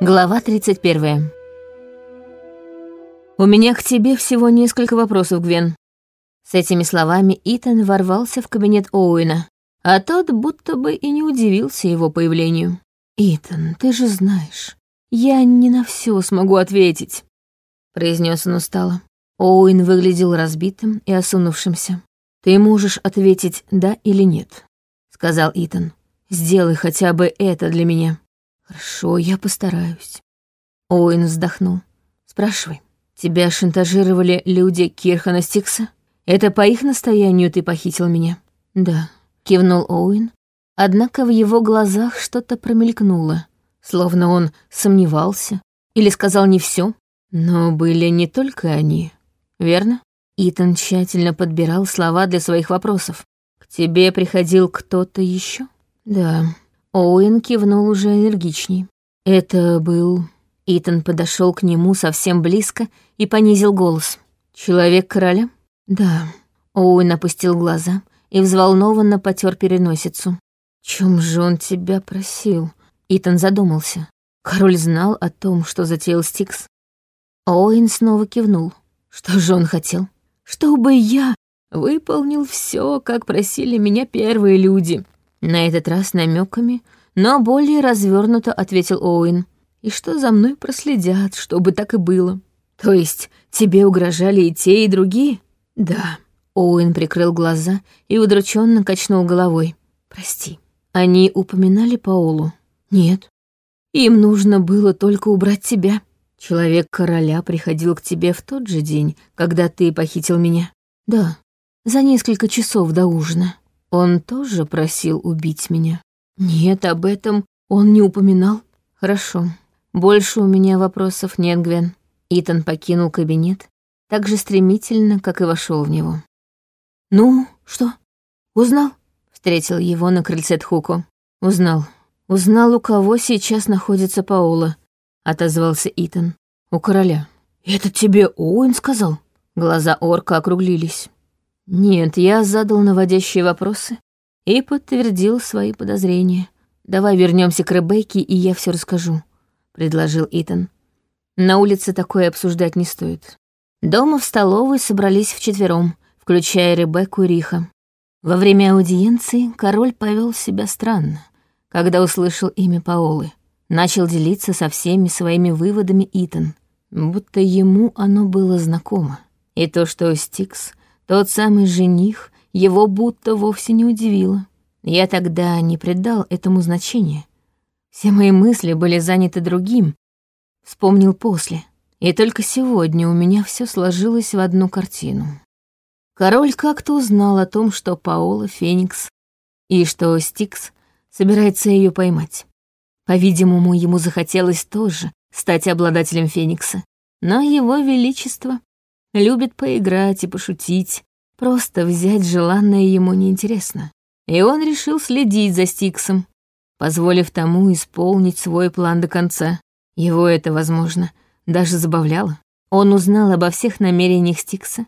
Глава 31. «У меня к тебе всего несколько вопросов, Гвен». С этими словами Итан ворвался в кабинет Оуэна, а тот будто бы и не удивился его появлению. «Итан, ты же знаешь, я не на все смогу ответить», — произнес он устало. Оуэн выглядел разбитым и осунувшимся. «Ты можешь ответить «да» или «нет», — сказал Итан. «Сделай хотя бы это для меня». «Хорошо, я постараюсь». Оуэн вздохнул. «Спрашивай, тебя шантажировали люди Кирхана Стикса? Это по их настоянию ты похитил меня?» «Да», — кивнул Оуэн. Однако в его глазах что-то промелькнуло, словно он сомневался или сказал не все. Но были не только они, верно? Итан тщательно подбирал слова для своих вопросов. «К тебе приходил кто-то еще? «Да», Оуэн кивнул уже энергичней. Это был... Итан подошел к нему совсем близко и понизил голос. «Человек короля?» «Да». Оуэн опустил глаза и взволнованно потер переносицу. «Чем же он тебя просил?» Итан задумался. Король знал о том, что затеял Стикс. Оуэн снова кивнул. «Что же он хотел?» «Чтобы я выполнил все, как просили меня первые люди», на этот раз намеками, но более развернуто ответил Оуэн. И что за мной проследят, чтобы так и было. То есть тебе угрожали и те, и другие? Да. Оуэн прикрыл глаза и удрученно качнул головой. Прости. Они упоминали Паолу? Нет. Им нужно было только убрать тебя. Человек короля приходил к тебе в тот же день, когда ты похитил меня. Да, за несколько часов до ужина. Он тоже просил убить меня? Нет, об этом он не упоминал. Хорошо. Больше у меня вопросов нет, Гвен. Итан покинул кабинет так же стремительно, как и вошел в него. «Ну, что? Узнал?» — встретил его на крыльце Тхуко. «Узнал. Узнал, у кого сейчас находится Паула», — отозвался Итан. «У короля». «Это тебе Оуэн сказал?» Глаза орка округлились. Нет, я задал наводящие вопросы и подтвердил свои подозрения. Давай вернемся к Ребекке, и я все расскажу, предложил Итан. На улице такое обсуждать не стоит. Дома в столовой собрались вчетвером, включая Ребекку и Риха. Во время аудиенции король повел себя странно, когда услышал имя Паолы. Начал делиться со всеми своими выводами Итан, будто ему оно было знакомо. И то, что Стикс тот самый жених его будто вовсе не удивило. Я тогда не придал этому значения. Все мои мысли были заняты другим. Вспомнил после. И только сегодня у меня все сложилось в одну картину. Король как-то узнал о том, что Паола — Феникс, и что Стикс собирается ее поймать. По-видимому, ему захотелось тоже стать обладателем Феникса. Но его величество любит поиграть и пошутить, просто взять желанное ему неинтересно. И он решил следить за Стиксом, позволив тому исполнить свой план до конца. Его это, возможно, даже забавляло. Он узнал обо всех намерениях Стикса,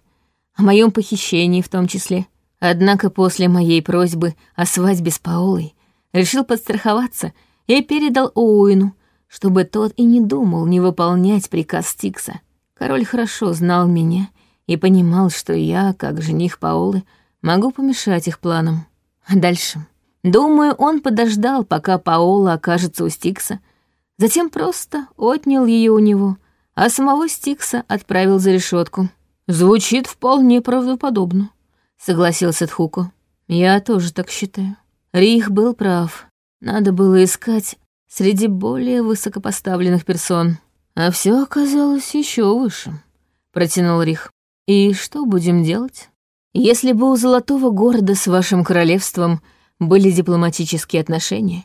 о моем похищении в том числе. Однако после моей просьбы о свадьбе с Паолой решил подстраховаться и передал Оуэну, чтобы тот и не думал не выполнять приказ Стикса. Король хорошо знал меня и понимал, что я, как жених Паолы, могу помешать их планам. А дальше? Думаю, он подождал, пока Паола окажется у Стикса, затем просто отнял ее у него, а самого Стикса отправил за решетку. Звучит вполне правдоподобно, согласился Тхуко. Я тоже так считаю. Рих был прав. Надо было искать среди более высокопоставленных персон. А все оказалось еще выше, протянул Рих. И что будем делать? Если бы у Золотого города с вашим королевством были дипломатические отношения,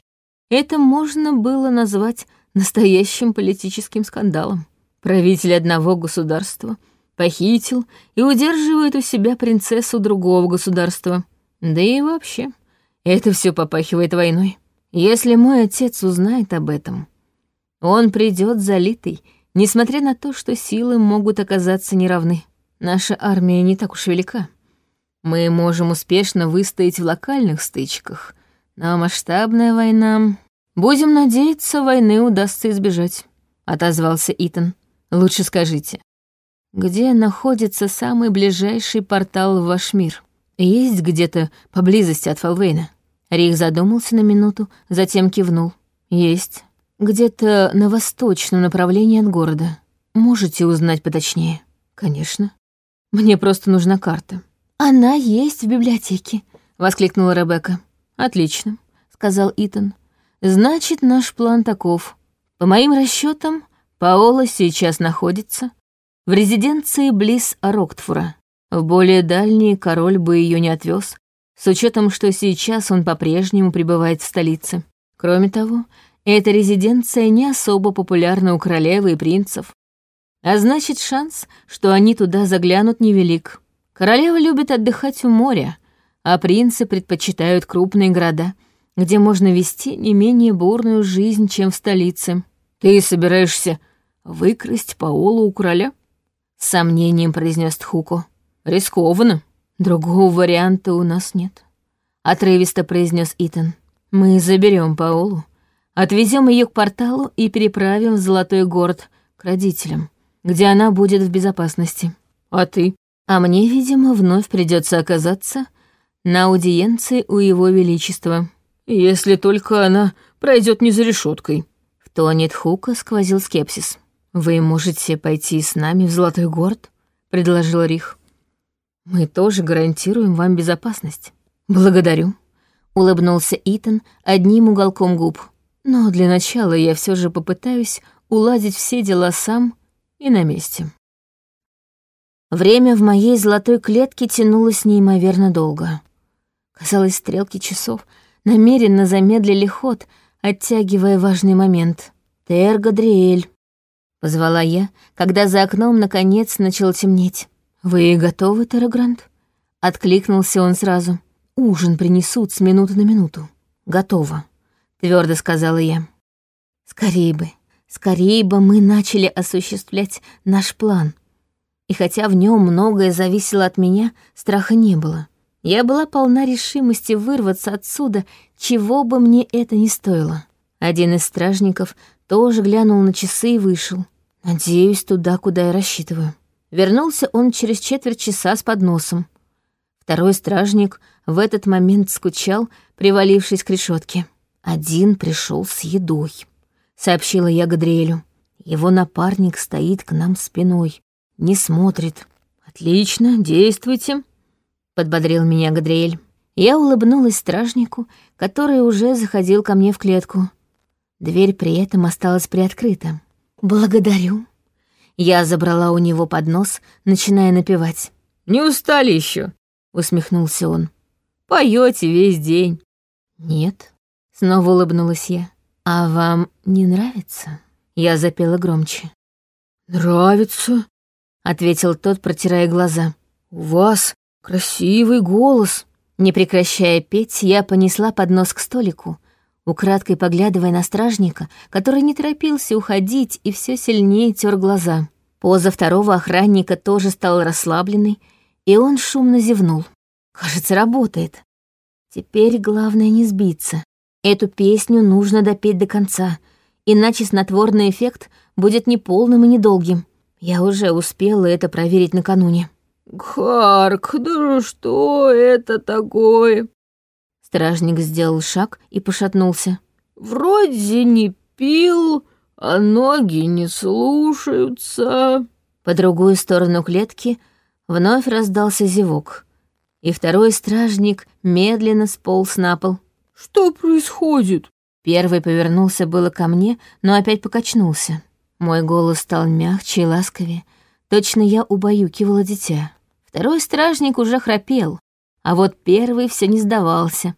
это можно было назвать настоящим политическим скандалом. Правитель одного государства похитил и удерживает у себя принцессу другого государства. Да и вообще, это все попахивает войной. Если мой отец узнает об этом, он придет залитый, несмотря на то, что силы могут оказаться неравны. Наша армия не так уж велика. Мы можем успешно выстоять в локальных стычках, но масштабная война... Будем надеяться, войны удастся избежать. — отозвался Итан. «Лучше скажите, где находится самый ближайший портал в ваш мир? Есть где-то поблизости от Фалвейна?» Рих задумался на минуту, затем кивнул. «Есть. Где-то на восточном направлении от города. Можете узнать поточнее?» «Конечно. Мне просто нужна карта». «Она есть в библиотеке», — воскликнула Ребекка. «Отлично», — сказал Итан. «Значит, наш план таков. По моим расчетам, Паола сейчас находится в резиденции близ Роктфура. В более дальний король бы ее не отвез, с учетом, что сейчас он по-прежнему пребывает в столице. Кроме того, эта резиденция не особо популярна у королевы и принцев. А значит, шанс, что они туда заглянут, невелик. Королева любит отдыхать у моря, а принцы предпочитают крупные города, где можно вести не менее бурную жизнь, чем в столице. «Ты собираешься выкрасть Паолу у короля?» С сомнением произнес Тхуко. «Рискованно. Другого варианта у нас нет», — отрывисто произнес Итан. «Мы заберем Паолу, отвезем ее к порталу и переправим в Золотой город к родителям где она будет в безопасности. А ты? А мне, видимо, вновь придется оказаться на аудиенции у его величества. Если только она пройдет не за решеткой. В тоне Тхука сквозил скепсис. «Вы можете пойти с нами в Золотой город?» — предложил Рих. «Мы тоже гарантируем вам безопасность». «Благодарю», — улыбнулся Итан одним уголком губ. «Но для начала я все же попытаюсь уладить все дела сам и на месте. Время в моей золотой клетке тянулось неимоверно долго. Казалось, стрелки часов намеренно замедлили ход, оттягивая важный момент. «Тер Гадриэль», — позвала я, когда за окном наконец начало темнеть. «Вы готовы, Террагрант?» — откликнулся он сразу. «Ужин принесут с минуты на минуту». «Готово», — твердо сказала я. «Скорее бы, Скорее бы мы начали осуществлять наш план. И хотя в нем многое зависело от меня, страха не было. Я была полна решимости вырваться отсюда, чего бы мне это ни стоило. Один из стражников тоже глянул на часы и вышел. Надеюсь, туда, куда я рассчитываю. Вернулся он через четверть часа с подносом. Второй стражник в этот момент скучал, привалившись к решетке. Один пришел с едой. — сообщила я Гадриэлю. «Его напарник стоит к нам спиной, не смотрит». «Отлично, действуйте», — подбодрил меня Гадриэль. Я улыбнулась стражнику, который уже заходил ко мне в клетку. Дверь при этом осталась приоткрыта. «Благодарю». Я забрала у него поднос, начиная напевать. «Не устали еще? усмехнулся он. «Поете весь день». «Нет», — снова улыбнулась я. «А вам не нравится?» Я запела громче. «Нравится», — ответил тот, протирая глаза. «У вас красивый голос». Не прекращая петь, я понесла поднос к столику, украдкой поглядывая на стражника, который не торопился уходить и все сильнее тер глаза. Поза второго охранника тоже стала расслабленной, и он шумно зевнул. «Кажется, работает. Теперь главное не сбиться. Эту песню нужно допеть до конца, иначе снотворный эффект будет неполным и недолгим. Я уже успела это проверить накануне. «Харк, да что это такое?» Стражник сделал шаг и пошатнулся. «Вроде не пил, а ноги не слушаются». По другую сторону клетки вновь раздался зевок, и второй стражник медленно сполз на пол. Что происходит?» Первый повернулся было ко мне, но опять покачнулся. Мой голос стал мягче и ласковее. Точно я убаюкивала дитя. Второй стражник уже храпел, а вот первый все не сдавался.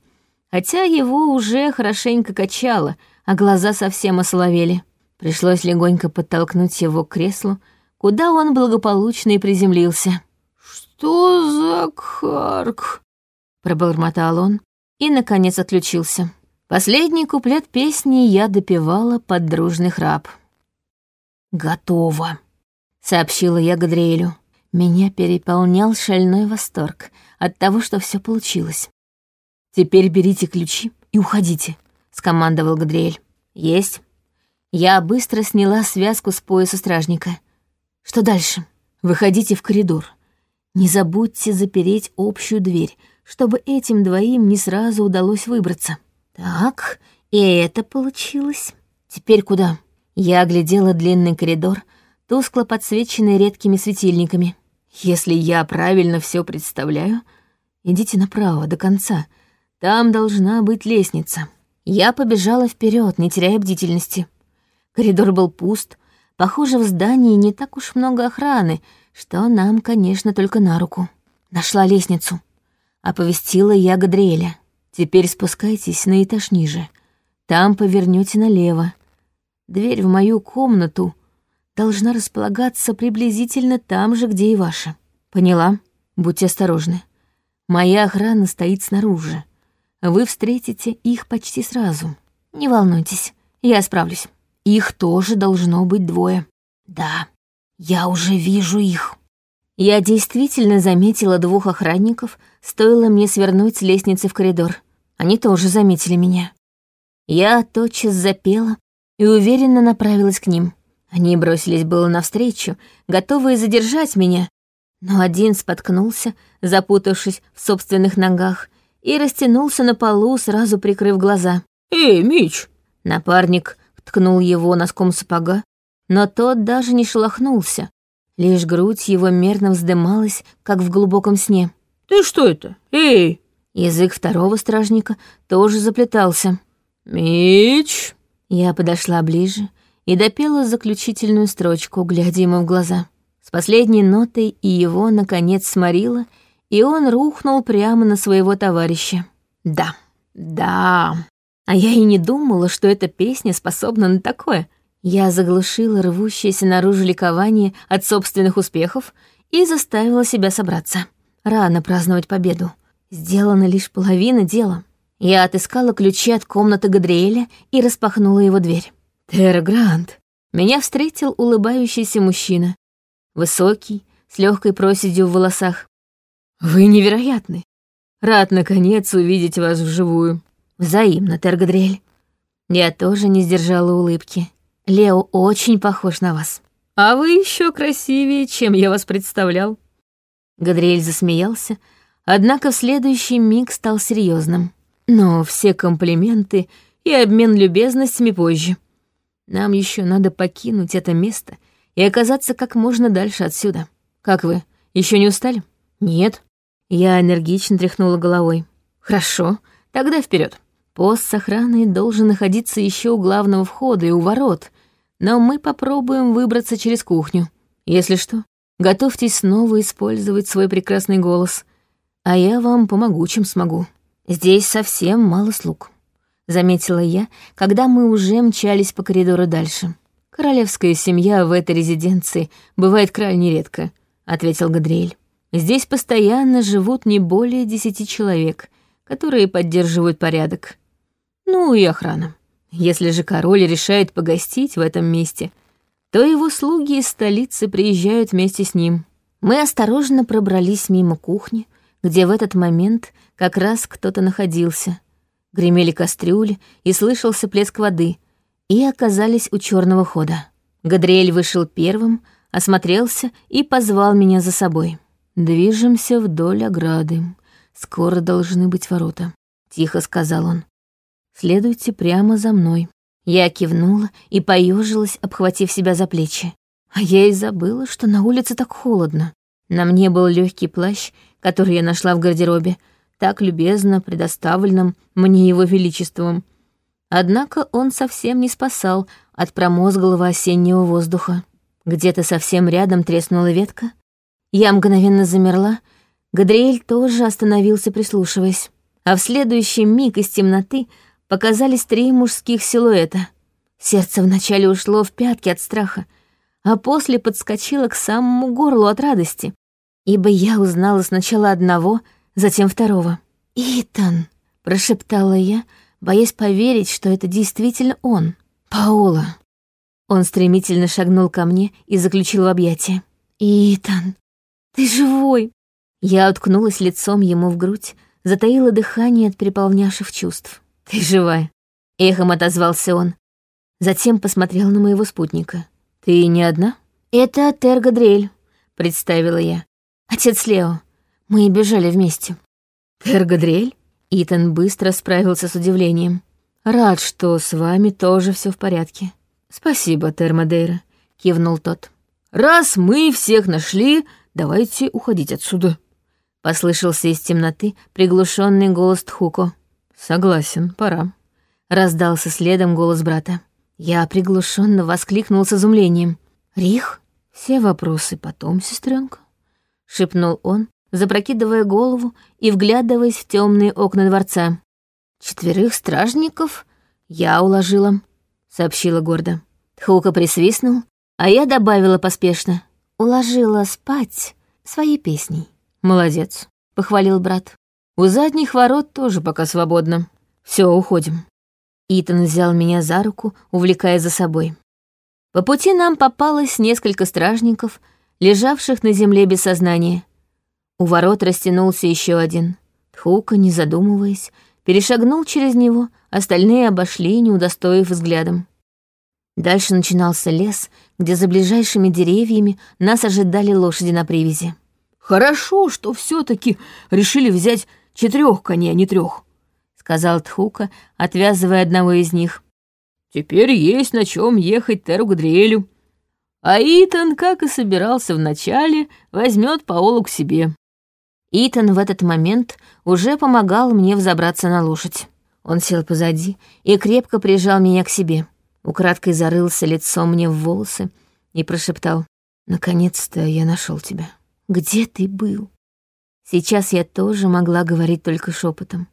Хотя его уже хорошенько качало, а глаза совсем осоловели. Пришлось легонько подтолкнуть его к креслу, куда он благополучно и приземлился. «Что за кхарк?» — пробормотал он, и, наконец, отключился. Последний куплет песни я допевала под дружный храп. «Готово», — сообщила я Гадриэлю. Меня переполнял шальной восторг от того, что все получилось. «Теперь берите ключи и уходите», — скомандовал Гадриэль. «Есть». Я быстро сняла связку с пояса стражника. Что дальше? Выходите в коридор. Не забудьте запереть общую дверь, чтобы этим двоим не сразу удалось выбраться. Так, и это получилось. Теперь куда? Я оглядела длинный коридор, тускло подсвеченный редкими светильниками. Если я правильно все представляю, идите направо до конца. Там должна быть лестница. Я побежала вперед, не теряя бдительности. Коридор был пуст. Похоже, в здании не так уж много охраны, что нам, конечно, только на руку. Нашла лестницу. Оповестила я Гадриэля. Теперь спускайтесь на этаж ниже. Там повернете налево. Дверь в мою комнату должна располагаться приблизительно там же, где и ваша. Поняла? Будьте осторожны. Моя охрана стоит снаружи. Вы встретите их почти сразу. Не волнуйтесь, я справлюсь. Их тоже должно быть двое. Да, я уже вижу их. Я действительно заметила двух охранников, стоило мне свернуть с лестницы в коридор. Они тоже заметили меня. Я тотчас запела и уверенно направилась к ним. Они бросились было навстречу, готовые задержать меня, но один споткнулся, запутавшись в собственных ногах, и растянулся на полу, сразу прикрыв глаза. «Эй, Мич!» Напарник ткнул его носком сапога, но тот даже не шелохнулся, лишь грудь его мерно вздымалась, как в глубоком сне. «Ты что это? Эй!» Язык второго стражника тоже заплетался. «Мич!» Я подошла ближе и допела заключительную строчку, глядя ему в глаза. С последней нотой и его, наконец, сморила, и он рухнул прямо на своего товарища. Да, да. А я и не думала, что эта песня способна на такое. Я заглушила рвущееся наружу ликование от собственных успехов и заставила себя собраться. Рано праздновать победу. Сделана лишь половина дела. Я отыскала ключи от комнаты Гадриэля и распахнула его дверь. Терра Грант. Меня встретил улыбающийся мужчина. Высокий, с легкой проседью в волосах. Вы невероятны. Рад, наконец, увидеть вас вживую. Взаимно, Тергадрель. Я тоже не сдержала улыбки. Лео очень похож на вас. А вы еще красивее, чем я вас представлял. Гадриэль засмеялся, однако в следующий миг стал серьезным. Но все комплименты и обмен любезностями позже. Нам еще надо покинуть это место и оказаться как можно дальше отсюда. Как вы, еще не устали? Нет. Я энергично тряхнула головой. Хорошо, тогда вперед. Пост с охраной должен находиться еще у главного входа и у ворот, но мы попробуем выбраться через кухню. Если что, готовьтесь снова использовать свой прекрасный голос, а я вам помогу, чем смогу. Здесь совсем мало слуг», — заметила я, когда мы уже мчались по коридору дальше. «Королевская семья в этой резиденции бывает крайне редко», — ответил Гадриэль. «Здесь постоянно живут не более десяти человек, которые поддерживают порядок. Ну и охрана. Если же король решает погостить в этом месте, то его слуги из столицы приезжают вместе с ним. Мы осторожно пробрались мимо кухни, где в этот момент как раз кто-то находился. Гремели кастрюли и слышался плеск воды, и оказались у черного хода. Гадриэль вышел первым, осмотрелся и позвал меня за собой. «Движемся вдоль ограды. Скоро должны быть ворота», — тихо сказал он. «Следуйте прямо за мной». Я кивнула и поежилась, обхватив себя за плечи. А я и забыла, что на улице так холодно. На мне был легкий плащ который я нашла в гардеробе, так любезно предоставленным мне его величеством. Однако он совсем не спасал от промозглого осеннего воздуха. Где-то совсем рядом треснула ветка. Я мгновенно замерла, Гадриэль тоже остановился, прислушиваясь. А в следующий миг из темноты показались три мужских силуэта. Сердце вначале ушло в пятки от страха, а после подскочило к самому горлу от радости ибо я узнала сначала одного, затем второго. «Итан!» — прошептала я, боясь поверить, что это действительно он. «Паола!» Он стремительно шагнул ко мне и заключил в объятия. «Итан, ты живой!» Я уткнулась лицом ему в грудь, затаила дыхание от переполнявших чувств. «Ты живая!» — эхом отозвался он. Затем посмотрел на моего спутника. «Ты не одна?» «Это Тер Гадриэль», — представила я. «Отец Лео. Мы бежали вместе». «Тер Гадриэль?» Итан быстро справился с удивлением. «Рад, что с вами тоже все в порядке». «Спасибо, Тер Мадейра», — кивнул тот. «Раз мы всех нашли, давайте уходить отсюда», — послышался из темноты приглушенный голос Тхуко. «Согласен, пора», — раздался следом голос брата. Я приглушенно воскликнул с изумлением. «Рих? Все вопросы потом, сестренка», — шепнул он, запрокидывая голову и вглядываясь в темные окна дворца. «Четверых стражников я уложила», — сообщила гордо. Тхука присвистнул, а я добавила поспешно. «Уложила спать своей песней». «Молодец», — похвалил брат. «У задних ворот тоже пока свободно. Все, уходим». Итан взял меня за руку, увлекая за собой. По пути нам попалось несколько стражников, лежавших на земле без сознания. У ворот растянулся еще один. Тхука, не задумываясь, перешагнул через него, остальные обошли, не удостоив взглядом. Дальше начинался лес, где за ближайшими деревьями нас ожидали лошади на привязи. «Хорошо, что все таки решили взять четырех коней, а не трех сказал Тхука, отвязывая одного из них. «Теперь есть на чем ехать Теру Гадриэлю. А Итан, как и собирался вначале, возьмет Паолу к себе». Итан в этот момент уже помогал мне взобраться на лошадь. Он сел позади и крепко прижал меня к себе. Украдкой зарылся лицом мне в волосы и прошептал. «Наконец-то я нашел тебя. Где ты был?» Сейчас я тоже могла говорить только шепотом.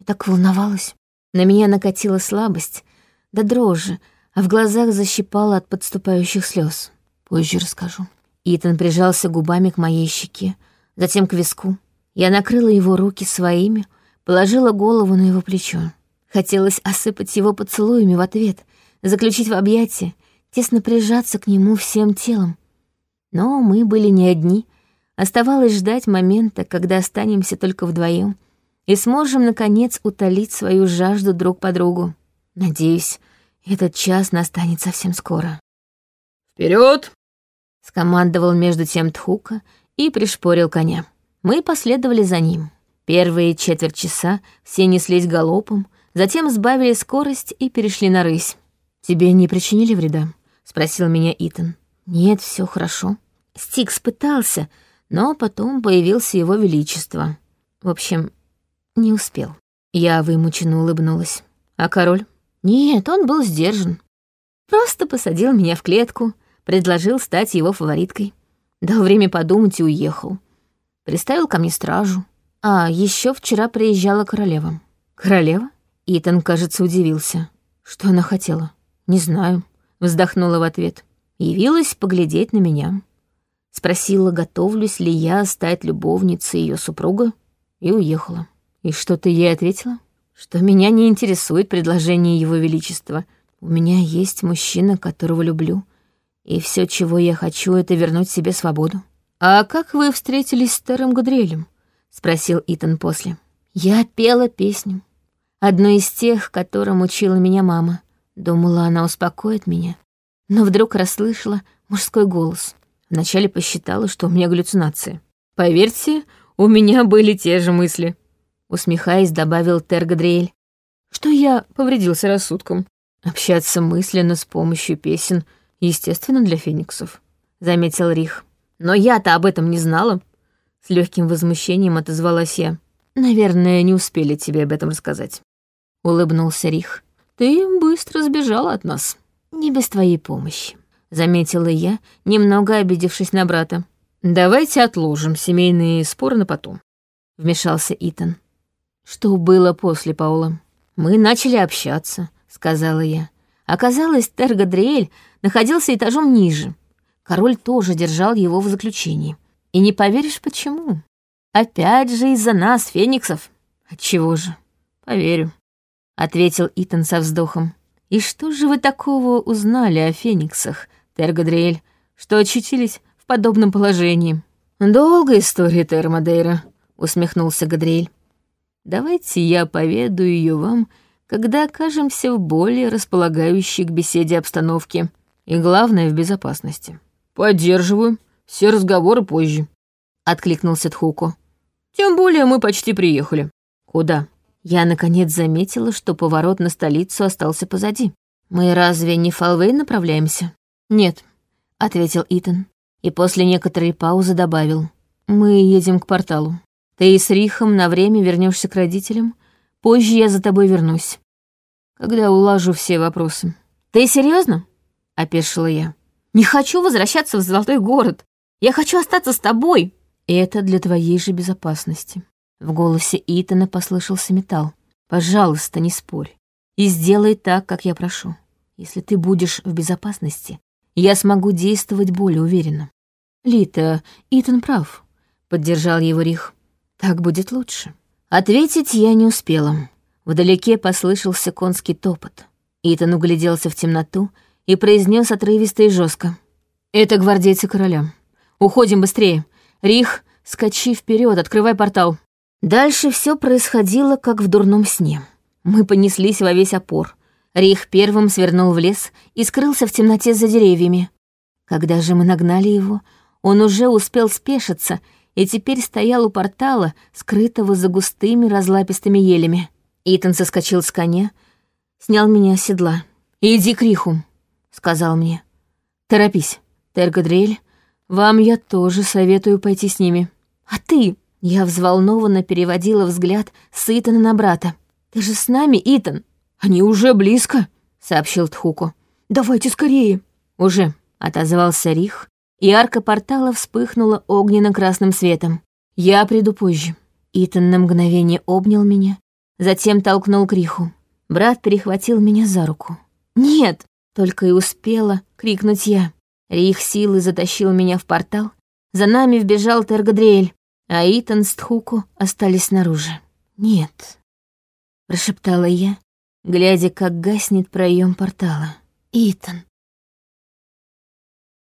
Я так волновалась. На меня накатила слабость, да дрожи, а в глазах защипало от подступающих слез. Позже расскажу. Итан прижался губами к моей щеке, затем к виску. Я накрыла его руки своими, положила голову на его плечо. Хотелось осыпать его поцелуями в ответ, заключить в объятия, тесно прижаться к нему всем телом. Но мы были не одни. Оставалось ждать момента, когда останемся только вдвоем — и сможем, наконец, утолить свою жажду друг по другу. Надеюсь, этот час настанет совсем скоро. Вперед! скомандовал между тем Тхука и пришпорил коня. Мы последовали за ним. Первые четверть часа все неслись галопом, затем сбавили скорость и перешли на рысь. «Тебе не причинили вреда?» — спросил меня Итан. «Нет, все хорошо». Стикс пытался, но потом появился его величество. В общем, не успел. Я вымученно улыбнулась. А король? Нет, он был сдержан. Просто посадил меня в клетку, предложил стать его фавориткой. Дал время подумать и уехал. Приставил ко мне стражу. А еще вчера приезжала королева. Королева? Итан, кажется, удивился. Что она хотела? Не знаю. Вздохнула в ответ. Явилась поглядеть на меня. Спросила, готовлюсь ли я стать любовницей ее супруга, и уехала. И что ты ей ответила? Что меня не интересует предложение Его Величества. У меня есть мужчина, которого люблю. И все, чего я хочу, это вернуть себе свободу. «А как вы встретились с Тером Гудриэлем?» — спросил Итан после. «Я пела песню. Одну из тех, которым учила меня мама. Думала, она успокоит меня. Но вдруг расслышала мужской голос. Вначале посчитала, что у меня галлюцинации. Поверьте, у меня были те же мысли усмехаясь, добавил Тергадриэль. Что я повредился рассудком. Общаться мысленно с помощью песен, естественно, для фениксов, заметил Рих. Но я-то об этом не знала. С легким возмущением отозвалась я. Наверное, не успели тебе об этом рассказать. Улыбнулся Рих. Ты быстро сбежала от нас. Не без твоей помощи, заметила я, немного обидевшись на брата. Давайте отложим семейные споры на потом, вмешался Итан. Что было после Паула? Мы начали общаться, сказала я. Оказалось, Тергадриэль находился этажом ниже. Король тоже держал его в заключении. И не поверишь, почему? Опять же из-за нас, фениксов. Отчего же? Поверю, ответил Итан со вздохом. И что же вы такого узнали о фениксах, Тергадриэль, что очутились в подобном положении? Долгая история, Термадейра, усмехнулся Гадриэль. Давайте я поведаю ее вам когда окажемся в более располагающей к беседе обстановке. И главное, в безопасности. «Поддерживаю. Все разговоры позже», — откликнулся Тхуко. «Тем более мы почти приехали». «Куда?» Я, наконец, заметила, что поворот на столицу остался позади. «Мы разве не в Фалвей направляемся?» «Нет», — ответил Итан. И после некоторой паузы добавил. «Мы едем к порталу. Ты с Рихом на время вернешься к родителям. Позже я за тобой вернусь. Когда улажу все вопросы». «Ты серьезно? опешила я. «Не хочу возвращаться в Золотой город. Я хочу остаться с тобой». «Это для твоей же безопасности». В голосе Итана послышался металл. «Пожалуйста, не спорь. И сделай так, как я прошу. Если ты будешь в безопасности, я смогу действовать более уверенно». «Лита, Итан прав», — поддержал его Рих. «Так будет лучше». Ответить я не успела. Вдалеке послышался конский топот. Итан угляделся в темноту и произнес отрывисто и жестко. «Это гвардейцы короля. Уходим быстрее. Рих, скачи вперед, открывай портал». Дальше все происходило, как в дурном сне. Мы понеслись во весь опор. Рих первым свернул в лес и скрылся в темноте за деревьями. Когда же мы нагнали его, он уже успел спешиться и теперь стоял у портала, скрытого за густыми разлапистыми елями. Итан соскочил с коня, снял меня с седла. «Иди к Риху», — сказал мне. «Торопись, Тергадрель, вам я тоже советую пойти с ними». «А ты?» — я взволнованно переводила взгляд с Итана на брата. «Ты же с нами, Итан?» «Они уже близко», — сообщил Тхуку. «Давайте скорее». «Уже», — отозвался Рих, и арка портала вспыхнула огненно-красным светом. «Я приду позже». Итан на мгновение обнял меня, затем толкнул к Риху. Брат перехватил меня за руку. «Нет!» — только и успела крикнуть я. Рих силой затащил меня в портал, за нами вбежал Тергадриэль, а Итан с Тхуку остались снаружи. «Нет», — прошептала я, глядя, как гаснет проем портала. «Итан,